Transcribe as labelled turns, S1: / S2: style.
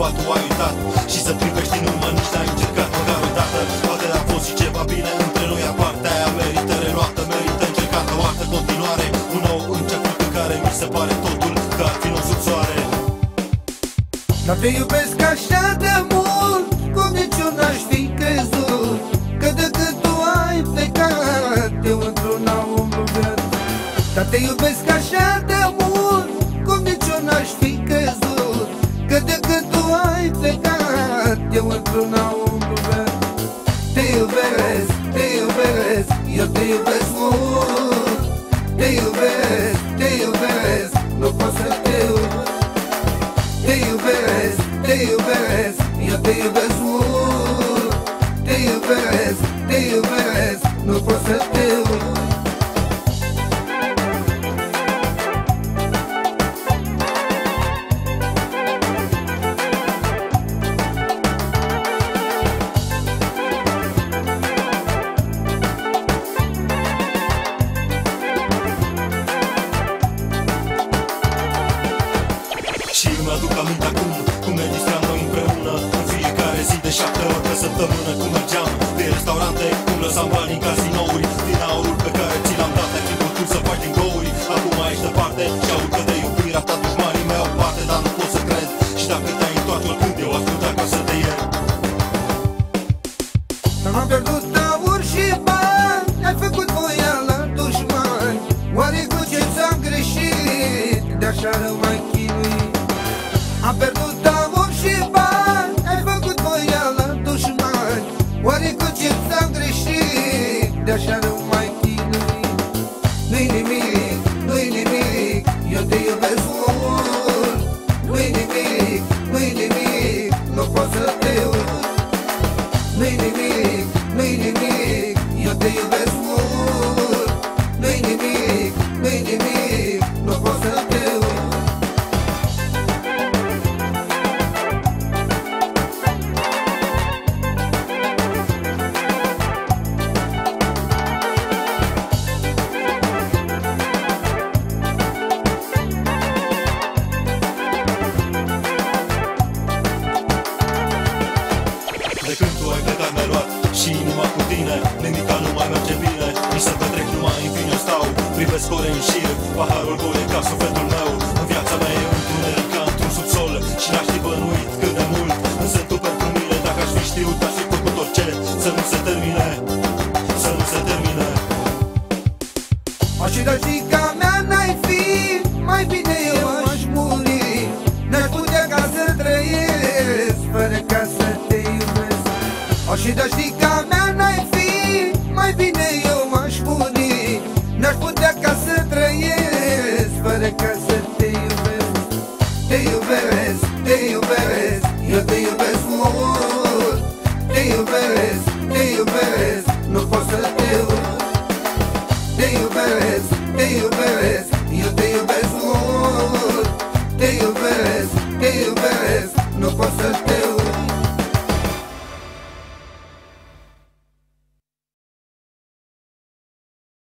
S1: ne-a legat cândva tu ai uitat Și să privești în urmă nici n-ai încercat măcar o dată. Poate a fost și ceva bine între noi aparte Aia merită reluată, merită încercată O altă continuare, un nou început în care mi se pare totul Că ar fi nou sub soare
S2: Dar te iubesc așa de mult Cum nici eu n-aș fi crezut. Că de când tu ai plecat Eu într-una umblu viață Dar te iubesc așa de iubesc Eu te iubesc mult Te iubesc, te iubesc Nu pot să te uit te iubesc,
S1: îmi aduc aminte acum Cum ne distram noi împreună. În fiecare zi de șapte ori pe săptămână Cum mergeam pe restaurante Cum lăsam bani în casinouri Din aurul pe care ți l-am dat Ai fi putut să faci din gouri Acum ești departe Și aud că de iubirea ta dușmanii mei au parte Dar nu pot să cred. Și dacă te-ai întoarce oricând Eu aș putea ca să te iert.
S2: Am pierdut aur și bani Ai făcut voia la dușmani. Oare cu ce ți-am greșit? De așa rămai chinuit Am pierdut aur și bani Ai făcut voia la dușmani. Oare cu ce ți-am greșit? De așa rămai
S1: mi-ai luat Și inima cu tine. Nimica nu mai merge bine. Mi se petrec numai în vine stau Privesc ore în șir Paharul gol e ca sufletul meu. În viața mea e întuneric ca într-un subsol Și n-aș fi bănuit cât de mult Însă tu pentru mine. Dacă aș fi știut aș fi făcut orice Să nu se termine
S2: Și de știi ca mea n-ai fi Mai bine eu aș muri N-aș putea ca să trăiesc Fără ca să te iubesc. Te iubesc, te iubesc Eu te iubesc mult. Te iubesc, te iubesc Nu pot să te uit. Te iubesc, te iubesc Eu te iubesc mult. Te iubesc, te iubesc Nu pot să te uit